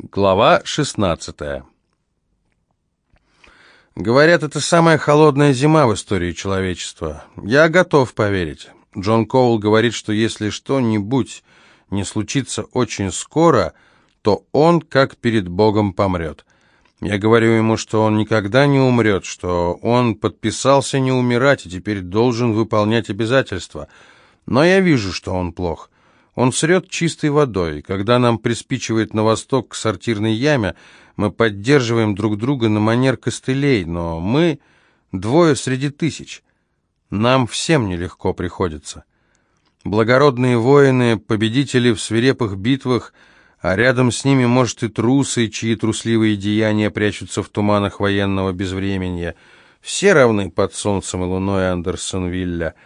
Глава 16 Говорят, это самая холодная зима в истории человечества. Я готов поверить. Джон Коул говорит, что если что-нибудь не случится очень скоро, то он, как перед Богом, помрет. Я говорю ему, что он никогда не умрет, что он подписался не умирать и теперь должен выполнять обязательства. Но я вижу, что он плох. Он срет чистой водой. Когда нам приспичивает на восток к сортирной яме, мы поддерживаем друг друга на манер костылей, но мы двое среди тысяч. Нам всем нелегко приходится. Благородные воины, победители в свирепых битвах, а рядом с ними, может, и трусы, чьи трусливые деяния прячутся в туманах военного безвременья. Все равны под солнцем и луной Андерсонвилля —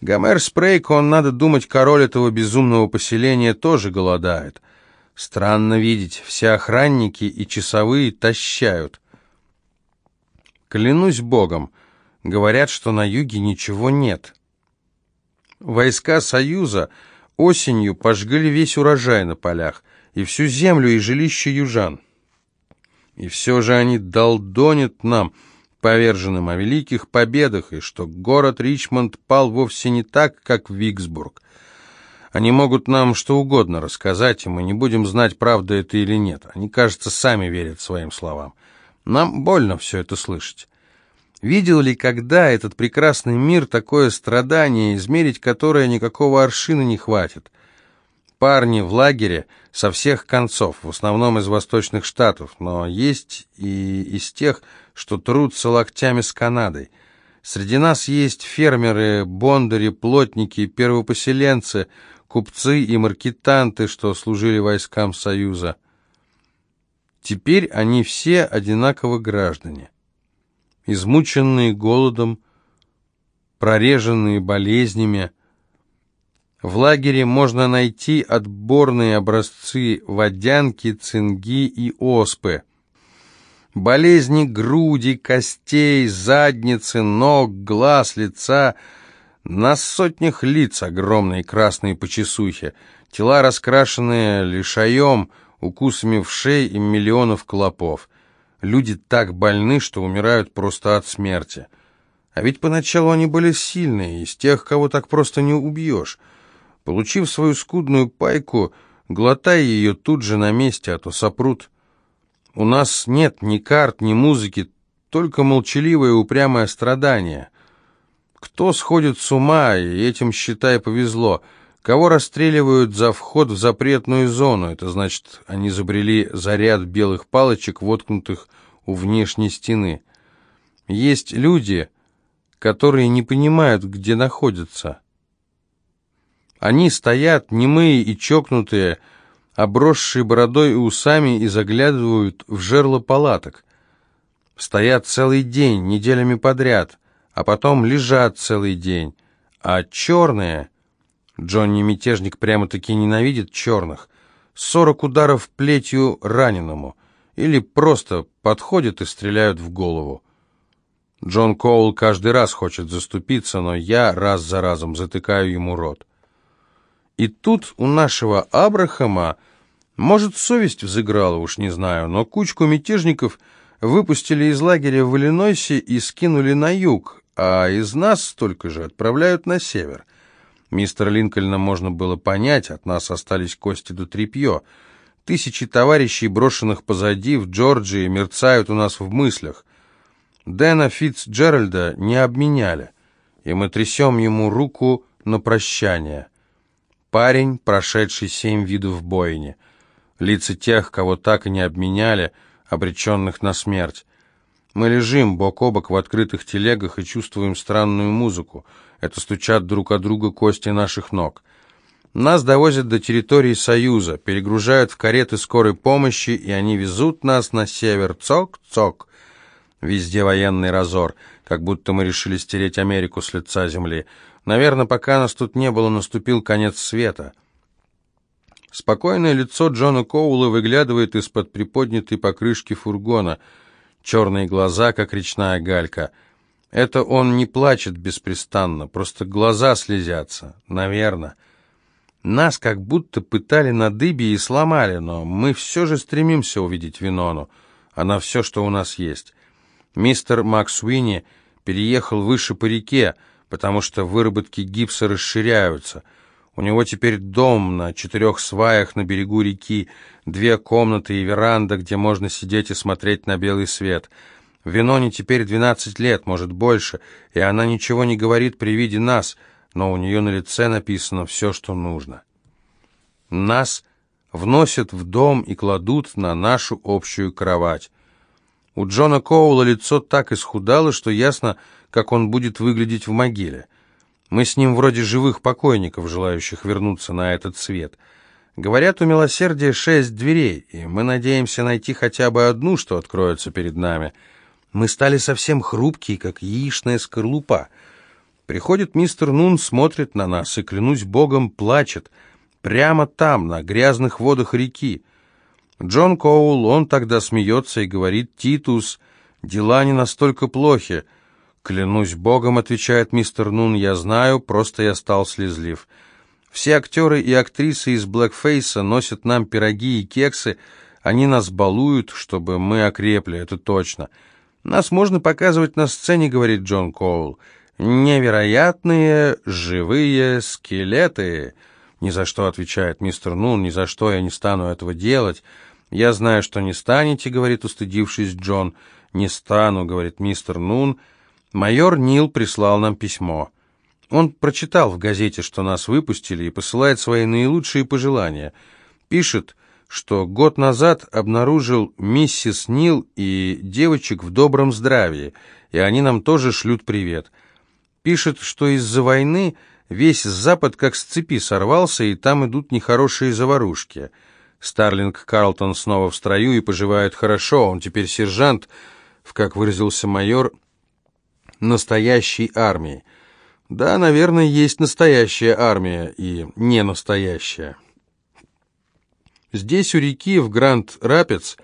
Гомер Спрейк, он, надо думать, король этого безумного поселения, тоже голодает. Странно видеть, все охранники и часовые тащают. Клянусь богом, говорят, что на юге ничего нет. Войска Союза осенью пожгли весь урожай на полях, и всю землю и жилище южан. И все же они долдонят нам — поверженным, о великих победах, и что город Ричмонд пал вовсе не так, как Виксбург. Они могут нам что угодно рассказать, и мы не будем знать, правда это или нет. Они, кажется, сами верят своим словам. Нам больно все это слышать. Видел ли когда этот прекрасный мир такое страдание, измерить которое никакого аршина не хватит? Парни в лагере со всех концов, в основном из восточных штатов, но есть и из тех, что трутся локтями с Канадой. Среди нас есть фермеры, бондари, плотники, первопоселенцы, купцы и маркетанты, что служили войскам Союза. Теперь они все одинаково граждане. Измученные голодом, прореженные болезнями. В лагере можно найти отборные образцы водянки, цинги и оспы. Болезни груди, костей, задницы, ног, глаз, лица. На сотнях лиц огромные красные почесухи. Тела раскрашенные лишаем, укусами в шеи и миллионов клопов. Люди так больны, что умирают просто от смерти. А ведь поначалу они были сильные, из тех, кого так просто не убьешь. Получив свою скудную пайку, глотай ее тут же на месте, а то сопрут. У нас нет ни карт, ни музыки, только молчаливое упрямое страдание. Кто сходит с ума, и этим, считай, повезло. Кого расстреливают за вход в запретную зону, это значит, они забрели заряд белых палочек, воткнутых у внешней стены. Есть люди, которые не понимают, где находятся. Они стоят, немые и чокнутые, обросшие бородой и усами, и заглядывают в жерло палаток. Стоят целый день, неделями подряд, а потом лежат целый день. А черные... Джонни Мятежник прямо-таки ненавидит черных. Сорок ударов плетью раненому. Или просто подходят и стреляют в голову. Джон Коул каждый раз хочет заступиться, но я раз за разом затыкаю ему рот. И тут у нашего Абрахама может, совесть взыграла, уж не знаю, но кучку мятежников выпустили из лагеря в Иллинойсе и скинули на юг, а из нас столько же отправляют на север. Мистер Линкольна можно было понять, от нас остались кости до тряпье. Тысячи товарищей, брошенных позади в Джорджии, мерцают у нас в мыслях. Дэна Фитцджеральда не обменяли, и мы трясем ему руку на прощание. Парень, прошедший семь видов бойни — лица тех, кого так и не обменяли, обреченных на смерть. Мы лежим бок о бок в открытых телегах и чувствуем странную музыку. Это стучат друг о друга кости наших ног. Нас довозят до территории Союза, перегружают в кареты скорой помощи, и они везут нас на север. Цок-цок. Везде военный разор, как будто мы решили стереть Америку с лица земли. Наверное, пока нас тут не было, наступил конец света. Спокойное лицо Джона Коула выглядывает из-под приподнятой покрышки фургона. Черные глаза, как речная галька. Это он не плачет беспрестанно, просто глаза слезятся, наверное. Нас как будто пытали на дыбе и сломали, но мы все же стремимся увидеть Винону. Она все, что у нас есть. Мистер Макс Уинни переехал выше по реке, потому что выработки гипса расширяются. У него теперь дом на четырех сваях на берегу реки, две комнаты и веранда, где можно сидеть и смотреть на белый свет. Виноне теперь двенадцать лет, может больше, и она ничего не говорит при виде нас, но у нее на лице написано все, что нужно. Нас вносят в дом и кладут на нашу общую кровать. У Джона Коула лицо так исхудало, что ясно, как он будет выглядеть в могиле. Мы с ним вроде живых покойников, желающих вернуться на этот свет. Говорят, у милосердия шесть дверей, и мы надеемся найти хотя бы одну, что откроется перед нами. Мы стали совсем хрупкие, как яичная скорлупа. Приходит мистер Нун, смотрит на нас и, клянусь богом, плачет. Прямо там, на грязных водах реки. Джон Коул, он тогда смеется и говорит, «Титус, дела не настолько плохи». «Клянусь богом», — отвечает мистер Нун, — «я знаю, просто я стал слезлив». Все актеры и актрисы из «Блэкфейса» носят нам пироги и кексы, они нас балуют, чтобы мы окрепли, это точно. Нас можно показывать на сцене, говорит Джон Коул. Невероятные живые скелеты. Ни за что, отвечает мистер Нун, ни за что я не стану этого делать. Я знаю, что не станете, говорит устыдившись Джон. Не стану, говорит мистер Нун. Майор Нил прислал нам письмо. Он прочитал в газете, что нас выпустили, и посылает свои наилучшие пожелания. Пишет, что год назад обнаружил миссис Нил и девочек в добром здравии, и они нам тоже шлют привет. Пишет, что из-за войны весь Запад как с цепи сорвался, и там идут нехорошие заварушки. Старлинг Карлтон снова в строю и поживает хорошо, он теперь сержант, в, как выразился майор, настоящей армии. Да, наверное, есть настоящая армия и не настоящая. Здесь у реки, в Гранд-Рапидс,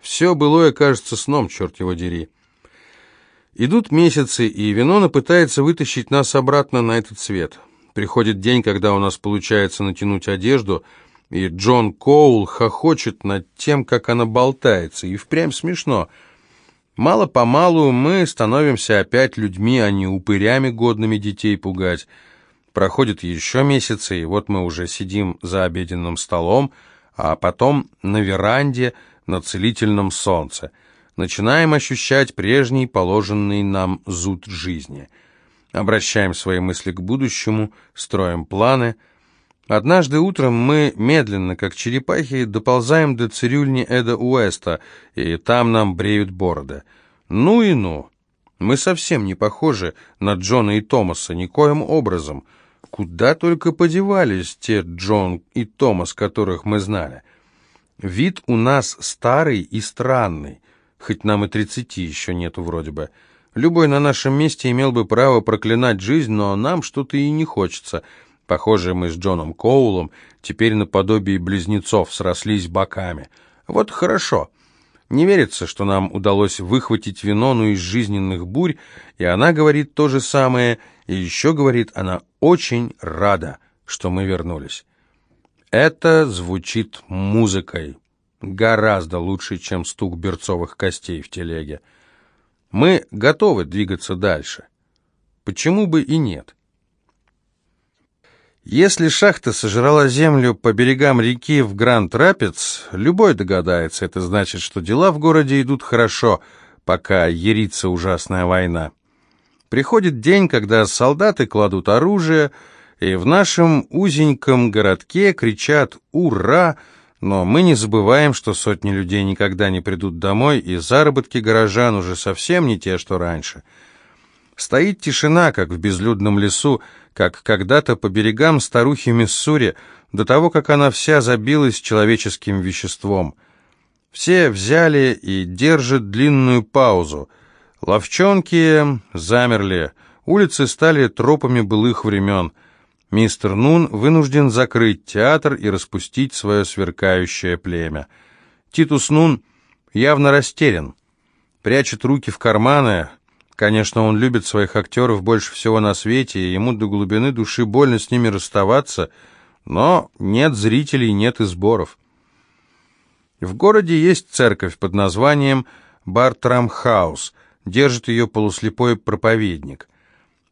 все былое кажется сном, черт его дери. Идут месяцы, и Винона пытается вытащить нас обратно на этот свет. Приходит день, когда у нас получается натянуть одежду, и Джон Коул хохочет над тем, как она болтается, и впрямь смешно — Мало-помалу мы становимся опять людьми, а не упырями, годными детей пугать. Проходят еще месяцы, и вот мы уже сидим за обеденным столом, а потом на веранде на целительном солнце. Начинаем ощущать прежний положенный нам зуд жизни. Обращаем свои мысли к будущему, строим планы. Однажды утром мы медленно, как черепахи, доползаем до цирюльни Эда Уэста, и там нам бреют бороды. Ну и ну. Мы совсем не похожи на Джона и Томаса, никоим образом. Куда только подевались те Джон и Томас, которых мы знали. Вид у нас старый и странный, хоть нам и тридцати еще нету вроде бы. Любой на нашем месте имел бы право проклинать жизнь, но нам что-то и не хочется — Похоже, мы с Джоном Коулом теперь наподобие близнецов срослись боками. Вот хорошо. Не верится, что нам удалось выхватить Винону из жизненных бурь, и она говорит то же самое, и еще говорит, она очень рада, что мы вернулись. Это звучит музыкой, гораздо лучше, чем стук берцовых костей в телеге. Мы готовы двигаться дальше. Почему бы и нет? Если шахта сожрала землю по берегам реки в Гранд-Рапидс, любой догадается, это значит, что дела в городе идут хорошо, пока ерится ужасная война. Приходит день, когда солдаты кладут оружие, и в нашем узеньком городке кричат «Ура!», но мы не забываем, что сотни людей никогда не придут домой, и заработки горожан уже совсем не те, что раньше. Стоит тишина, как в безлюдном лесу, как когда-то по берегам старухи Миссури, до того, как она вся забилась человеческим веществом. Все взяли и держат длинную паузу. Ловчонки замерли, улицы стали тропами былых времен. Мистер Нун вынужден закрыть театр и распустить свое сверкающее племя. Титус Нун явно растерян, прячет руки в карманы, Конечно, он любит своих актеров больше всего на свете, и ему до глубины души больно с ними расставаться, Но нет зрителей, нет и сборов. В городе есть церковь под названием Бартрамхаус, держит ее полуслепой проповедник.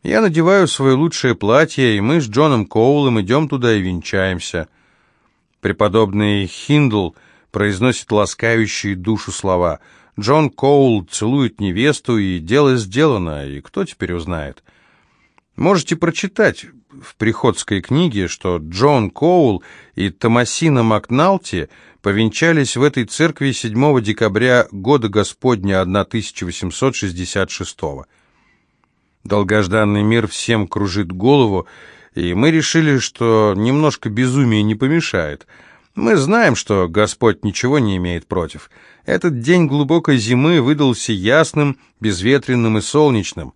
Я надеваю свое лучшее платье, и мы с Джоном Коулом идем туда и венчаемся. Преподобный Хиндл произносит ласкающие душу слова. Джон Коул целует невесту, и дело сделано, и кто теперь узнает? Можете прочитать в приходской книге, что Джон Коул и Томасина Макналти повенчались в этой церкви 7 декабря года Господня 1866 года. Долгожданный мир всем кружит голову, и мы решили, что немножко безумия не помешает. Мы знаем, что Господь ничего не имеет против. Этот день глубокой зимы выдался ясным, безветренным и солнечным.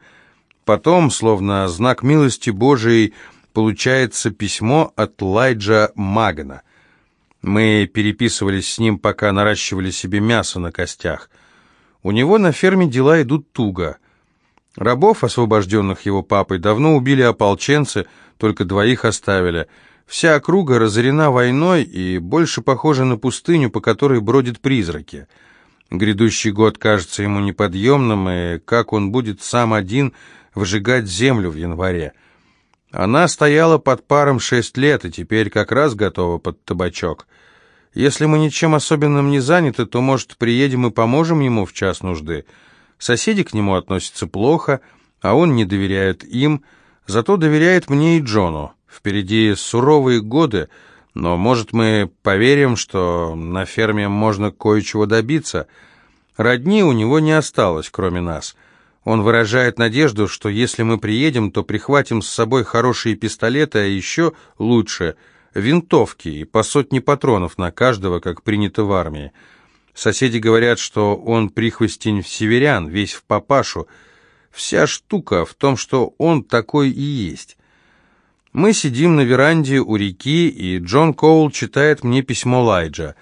Потом, словно знак милости Божией, получается письмо от Лайджа Магана. Мы переписывались с ним, пока наращивали себе мясо на костях. У него на ферме дела идут туго — Рабов, освобожденных его папой, давно убили ополченцы, только двоих оставили. Вся округа разорена войной и больше похожа на пустыню, по которой бродят призраки. Грядущий год кажется ему неподъемным, и как он будет сам один выжигать землю в январе. Она стояла под паром шесть лет, и теперь как раз готова под табачок. Если мы ничем особенным не заняты, то, может, приедем и поможем ему в час нужды». Соседи к нему относятся плохо, а он не доверяет им, зато доверяет мне и Джону. Впереди суровые годы, но, может, мы поверим, что на ферме можно кое-чего добиться. Родни у него не осталось, кроме нас. Он выражает надежду, что если мы приедем, то прихватим с собой хорошие пистолеты, а еще лучше — винтовки и по сотне патронов на каждого, как принято в армии. Соседи говорят, что он прихвостень в северян, весь в папашу. Вся штука в том, что он такой и есть. Мы сидим на веранде у реки, и Джон Коул читает мне письмо Лайджа.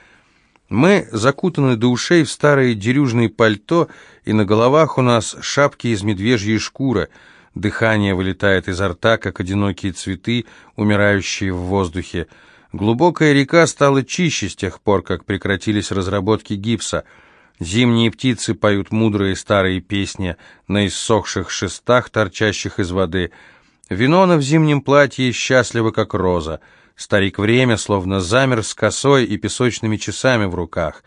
Мы закутаны до ушей в старые дерюжные пальто, и на головах у нас шапки из медвежьей шкуры. Дыхание вылетает изо рта, как одинокие цветы, умирающие в воздухе. Глубокая река стала чище с тех пор, как прекратились разработки гипса. Зимние птицы поют мудрые старые песни на иссохших шестах, торчащих из воды. Винона в зимнем платье счастлива, как роза. Старик время словно замер с косой и песочными часами в руках.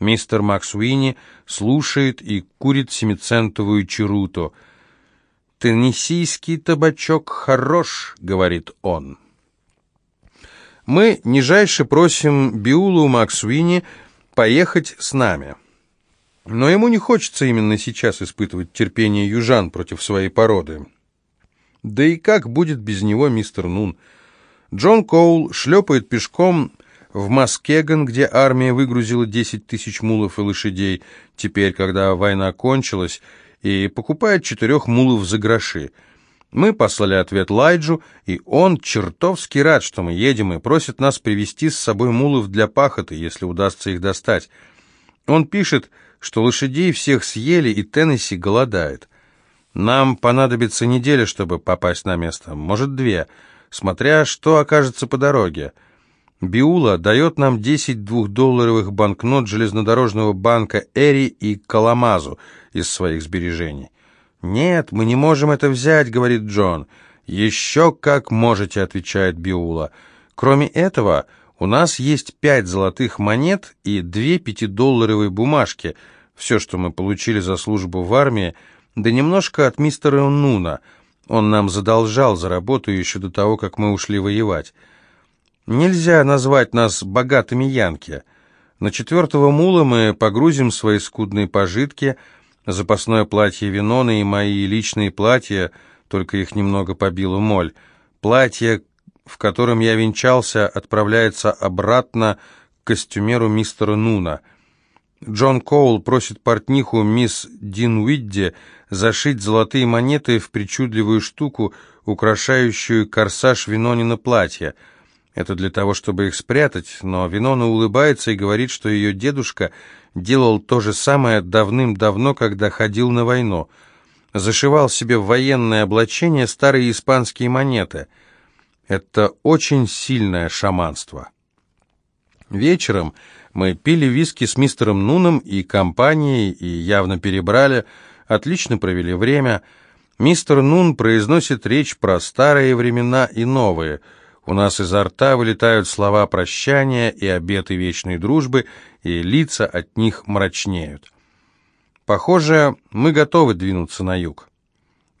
Мистер Максуини слушает и курит семицентовую черуту. «Теннессийский табачок хорош», — говорит он. Мы нижайше просим Биулу Максуини поехать с нами. Но ему не хочется именно сейчас испытывать терпение южан против своей породы. Да и как будет без него мистер Нун? Джон Коул шлепает пешком в Маскеган, где армия выгрузила 10 тысяч мулов и лошадей, теперь, когда война кончилась, и покупает четырех мулов за гроши – мы послали ответ Лайджу, и он чертовски рад, что мы едем, и просит нас привезти с собой мулов для пахоты, если удастся их достать. Он пишет, что лошадей всех съели, и Теннесси голодает. Нам понадобится неделя, чтобы попасть на место, может, две, смотря что окажется по дороге. Биула дает нам 10 двухдолларовых банкнот железнодорожного банка Эри и Каламазу из своих сбережений. «Нет, мы не можем это взять», — говорит Джон. «Еще как можете», — отвечает Биула. «Кроме этого, у нас есть пять золотых монет и две пятидолларовые бумажки, все, что мы получили за службу в армии, да немножко от мистера Нуна. Он нам задолжал за работу еще до того, как мы ушли воевать. Нельзя назвать нас богатыми янки. На четвертого мула мы погрузим свои скудные пожитки — Запасное платье Винона и мои личные платья, только их немного побила моль. Платье, в котором я венчался, отправляется обратно к костюмеру мистера Нуна. Джон Коул просит портниху мисс Дин Уидди зашить золотые монеты в причудливую штуку, украшающую корсаж Винонина платья. Это для того, чтобы их спрятать, но Винона улыбается и говорит, что ее дедушка делал то же самое давным-давно, когда ходил на войну. Зашивал себе в военное облачение старые испанские монеты. Это очень сильное шаманство. Вечером мы пили виски с мистером Нуном и компанией и явно перебрали, отлично провели время. Мистер Нун произносит речь про старые времена и новые. У нас изо рта вылетают слова прощания и обеты вечной дружбы, и лица от них мрачнеют. Похоже, мы готовы двинуться на юг.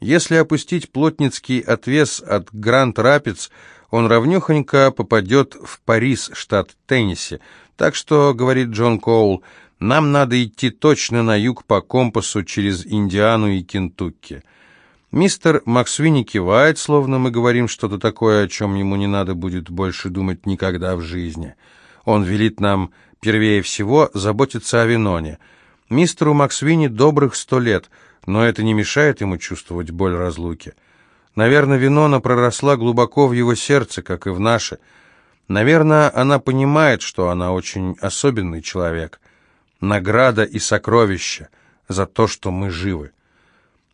Если опустить плотницкий отвес от Гранд-Рапидс, он равнехонько попадет в Парис, штат Теннесси. Так что, говорит Джон Коул, нам надо идти точно на юг по компасу через Индиану и Кентукки. Мистер Максвини кивает, словно мы говорим что-то такое, о чем ему не надо будет больше думать никогда в жизни. Он велит нам, первее всего, заботиться о Виноне. Мистеру Максвини добрых сто лет, но это не мешает ему чувствовать боль разлуки. Наверное, Винона проросла глубоко в его сердце, как и в наше. Наверное, она понимает, что она очень особенный человек. Награда и сокровище за то, что мы живы.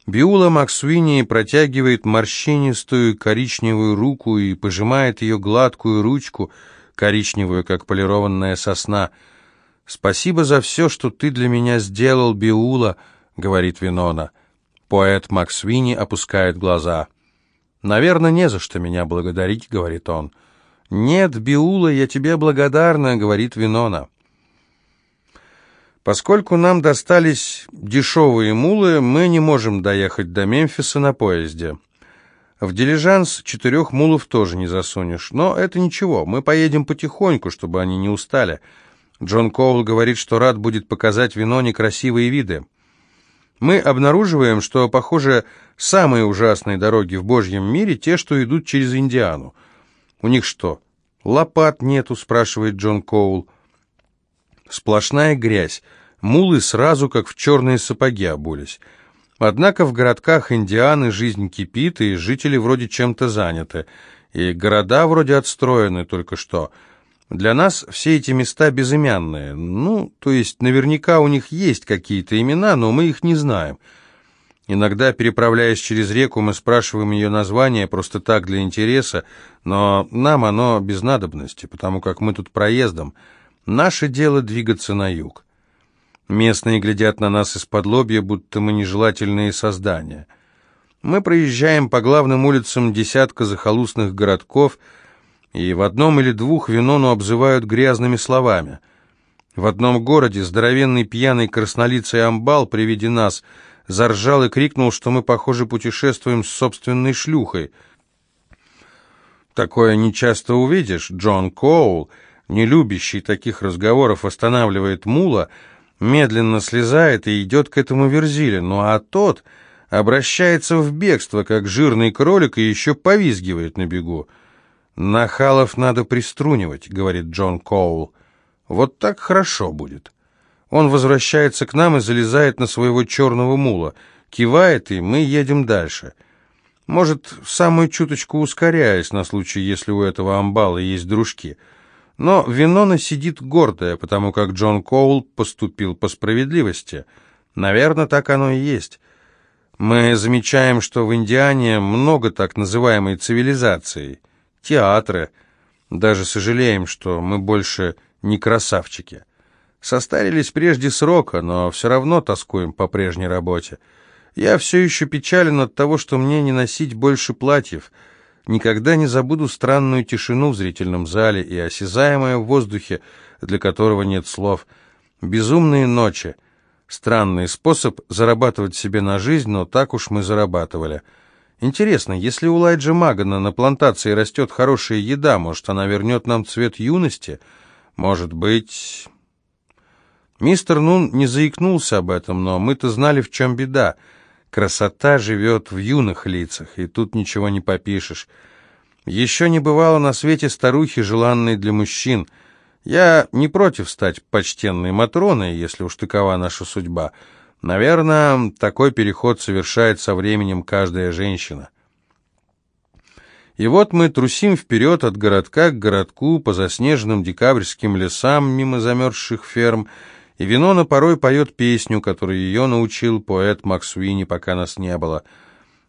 Биула Максуини протягивает морщинистую коричневую руку и пожимает ее гладкую ручку, коричневую, как полированная сосна. «Спасибо за все, что ты для меня сделал, Биула», — говорит Винона. Поэт Максвини опускает глаза. «Наверное, не за что меня благодарить», — говорит он. «Нет, Биула, я тебе благодарна», — говорит Винона. Поскольку нам достались дешевые мулы, мы не можем доехать до Мемфиса на поезде. В дилижанс четырех мулов тоже не засунешь, но это ничего, мы поедем потихоньку, чтобы они не устали. Джон Коул говорит, что рад будет показать Виноне красивые виды. Мы обнаруживаем, что, похоже, самые ужасные дороги в Божьем мире те, что идут через Индиану. У них что, лопат нету, спрашивает Джон Коул. Сплошная грязь. Мулы сразу как в черные сапоги обулись. Однако в городках Индианы жизнь кипит, и жители вроде чем-то заняты. И города вроде отстроены только что – для нас все эти места безымянные. Ну, то есть наверняка у них есть какие-то имена, но мы их не знаем. Иногда, переправляясь через реку, мы спрашиваем ее название просто так для интереса, но нам оно без надобности, потому как мы тут проездом. Наше дело двигаться на юг. Местные глядят на нас из-под лобья, будто мы нежелательные создания. Мы проезжаем по главным улицам десятка захолустных городков – и в одном или двух Винону обзывают грязными словами. В одном городе здоровенный пьяный краснолицый амбал при виде нас заржал и крикнул, что мы, похоже, путешествуем с собственной шлюхой. Такое нечасто увидишь. Джон Коул, не любящий таких разговоров, останавливает мула, медленно слезает и идет к этому верзиле, ну а тот обращается в бегство, как жирный кролик, и еще повизгивает на бегу. «Нахалов надо приструнивать», — говорит Джон Коул. «Вот так хорошо будет». Он возвращается к нам и залезает на своего черного мула, кивает, и мы едем дальше. Может, самую чуточку ускоряясь на случай, если у этого амбала есть дружки. Но Винона сидит гордая, потому как Джон Коул поступил по справедливости. Наверное, так оно и есть. Мы замечаем, что в Индиане много так называемой цивилизации — театры. Даже сожалеем, что мы больше не красавчики. Состарились прежде срока, но все равно тоскуем по прежней работе. Я все еще печален от того, что мне не носить больше платьев. Никогда не забуду странную тишину в зрительном зале и осязаемое в воздухе, для которого нет слов. Безумные ночи. Странный способ зарабатывать себе на жизнь, но так уж мы зарабатывали. Интересно, если у Лайджа Магана на плантации растет хорошая еда, может, она вернет нам цвет юности? Может быть... Мистер Нун не заикнулся об этом, но мы-то знали, в чем беда. Красота живет в юных лицах, и тут ничего не попишешь. Еще не бывало на свете старухи, желанной для мужчин. Я не против стать почтенной Матроной, если уж такова наша судьба, — Наверное, такой переход совершает со временем каждая женщина. И вот мы трусим вперед от городка к городку по заснеженным декабрьским лесам мимо замерзших ферм, и Винона порой поет песню, которую ее научил поэт Максуини, пока нас не было.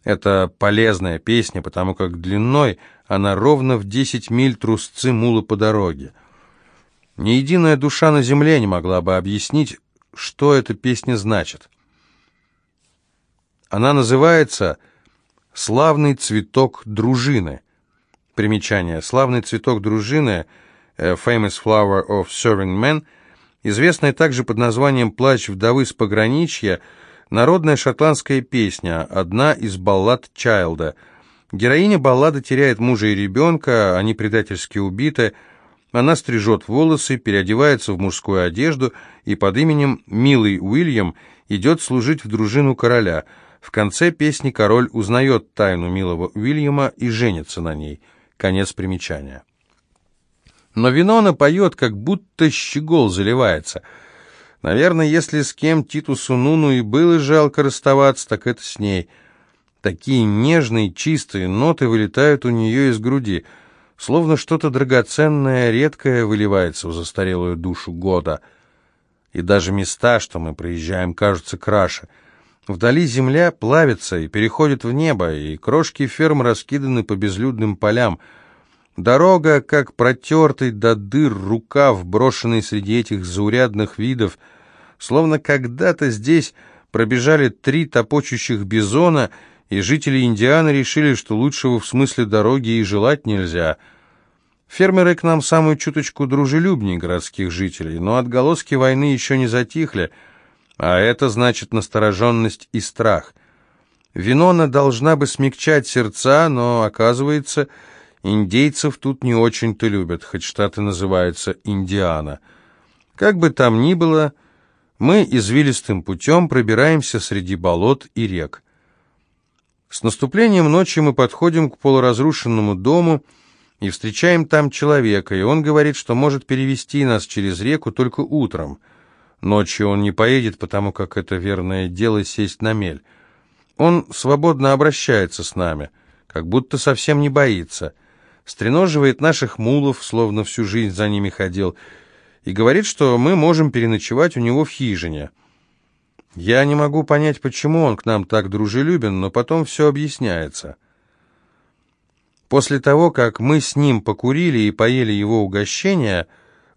Это полезная песня, потому как длиной она ровно в 10 миль трусцы мула по дороге. Ни единая душа на земле не могла бы объяснить, что эта песня значит. Она называется «Славный цветок дружины». Примечание. «Славный цветок дружины» «Famous Flower of Serving Men» известная также под названием «Плач вдовы с пограничья», народная шотландская песня, одна из баллад Чайлда. Героиня баллады теряет мужа и ребенка, они предательски убиты, она стрижет волосы, переодевается в мужскую одежду и под именем Милый Уильям идет служить в дружину короля. В конце песни король узнает тайну Милого Уильяма и женится на ней. Конец примечания. Но Винона поет, как будто щегол заливается. Наверное, если с кем Титусу Нуну и было жалко расставаться, так это с ней. Такие нежные, чистые ноты вылетают у нее из груди, словно что-то драгоценное, редкое выливается в застарелую душу года. И даже места, что мы проезжаем, кажутся краше. Вдали земля плавится и переходит в небо, и крошки ферм раскиданы по безлюдным полям — Дорога, как протертый до дыр рукав, брошенный среди этих заурядных видов, словно когда-то здесь пробежали три топочущих бизона, и жители Индианы решили, что лучшего в смысле дороги и желать нельзя. Фермеры к нам самую чуточку дружелюбнее городских жителей, но отголоски войны еще не затихли, а это значит настороженность и страх. Винона должна бы смягчать сердца, но, оказывается, Индейцев тут не очень-то любят, хоть штат и называется Индиана. Как бы там ни было, мы извилистым путем пробираемся среди болот и рек. С наступлением ночи мы подходим к полуразрушенному дому и встречаем там человека, и он говорит, что может перевести нас через реку только утром. Ночью он не поедет, потому как это верное дело сесть на мель. Он свободно обращается с нами, как будто совсем не боится стреноживает наших мулов, словно всю жизнь за ними ходил, и говорит, что мы можем переночевать у него в хижине. Я не могу понять, почему он к нам так дружелюбен, но потом все объясняется. После того, как мы с ним покурили и поели его угощения,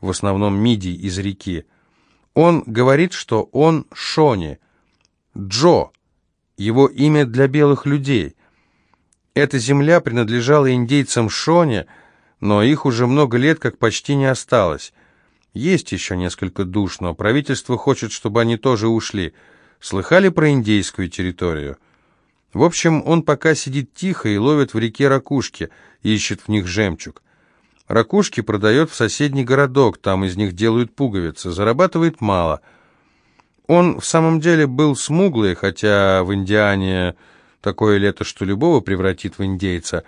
в основном мидий из реки, он говорит, что он Шони, Джо, его имя для белых людей — эта земля принадлежала индейцам Шоне, но их уже много лет как почти не осталось. Есть еще несколько душ, но правительство хочет, чтобы они тоже ушли. Слыхали про индейскую территорию? В общем, он пока сидит тихо и ловит в реке ракушки, ищет в них жемчуг. Ракушки продает в соседний городок, там из них делают пуговицы, зарабатывает мало. Он в самом деле был смуглый, хотя в Индиане такое лето, что любого превратит в индейца.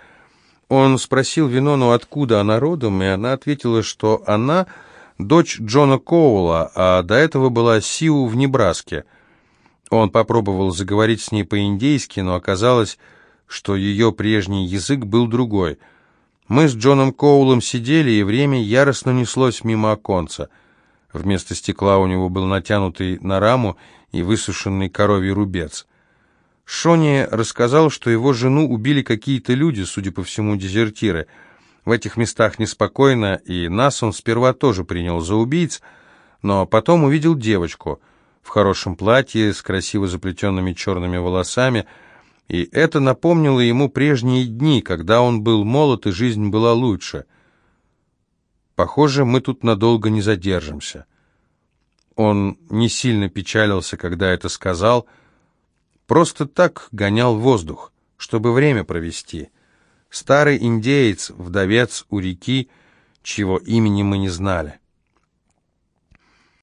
Он спросил Винону, откуда она родом, и она ответила, что она дочь Джона Коула, а до этого была Сиу в Небраске. Он попробовал заговорить с ней по-индейски, но оказалось, что ее прежний язык был другой. Мы с Джоном Коулом сидели, и время яростно неслось мимо оконца. Вместо стекла у него был натянутый на раму и высушенный коровий рубец. Шони рассказал, что его жену убили какие-то люди, судя по всему, дезертиры. В этих местах неспокойно, и нас он сперва тоже принял за убийц, но потом увидел девочку в хорошем платье с красиво заплетенными черными волосами, и это напомнило ему прежние дни, когда он был молод и жизнь была лучше. Похоже, мы тут надолго не задержимся. Он не сильно печалился, когда это сказал, — Просто так гонял воздух, чтобы время провести. Старый индеец, вдовец у реки, чьего имени мы не знали.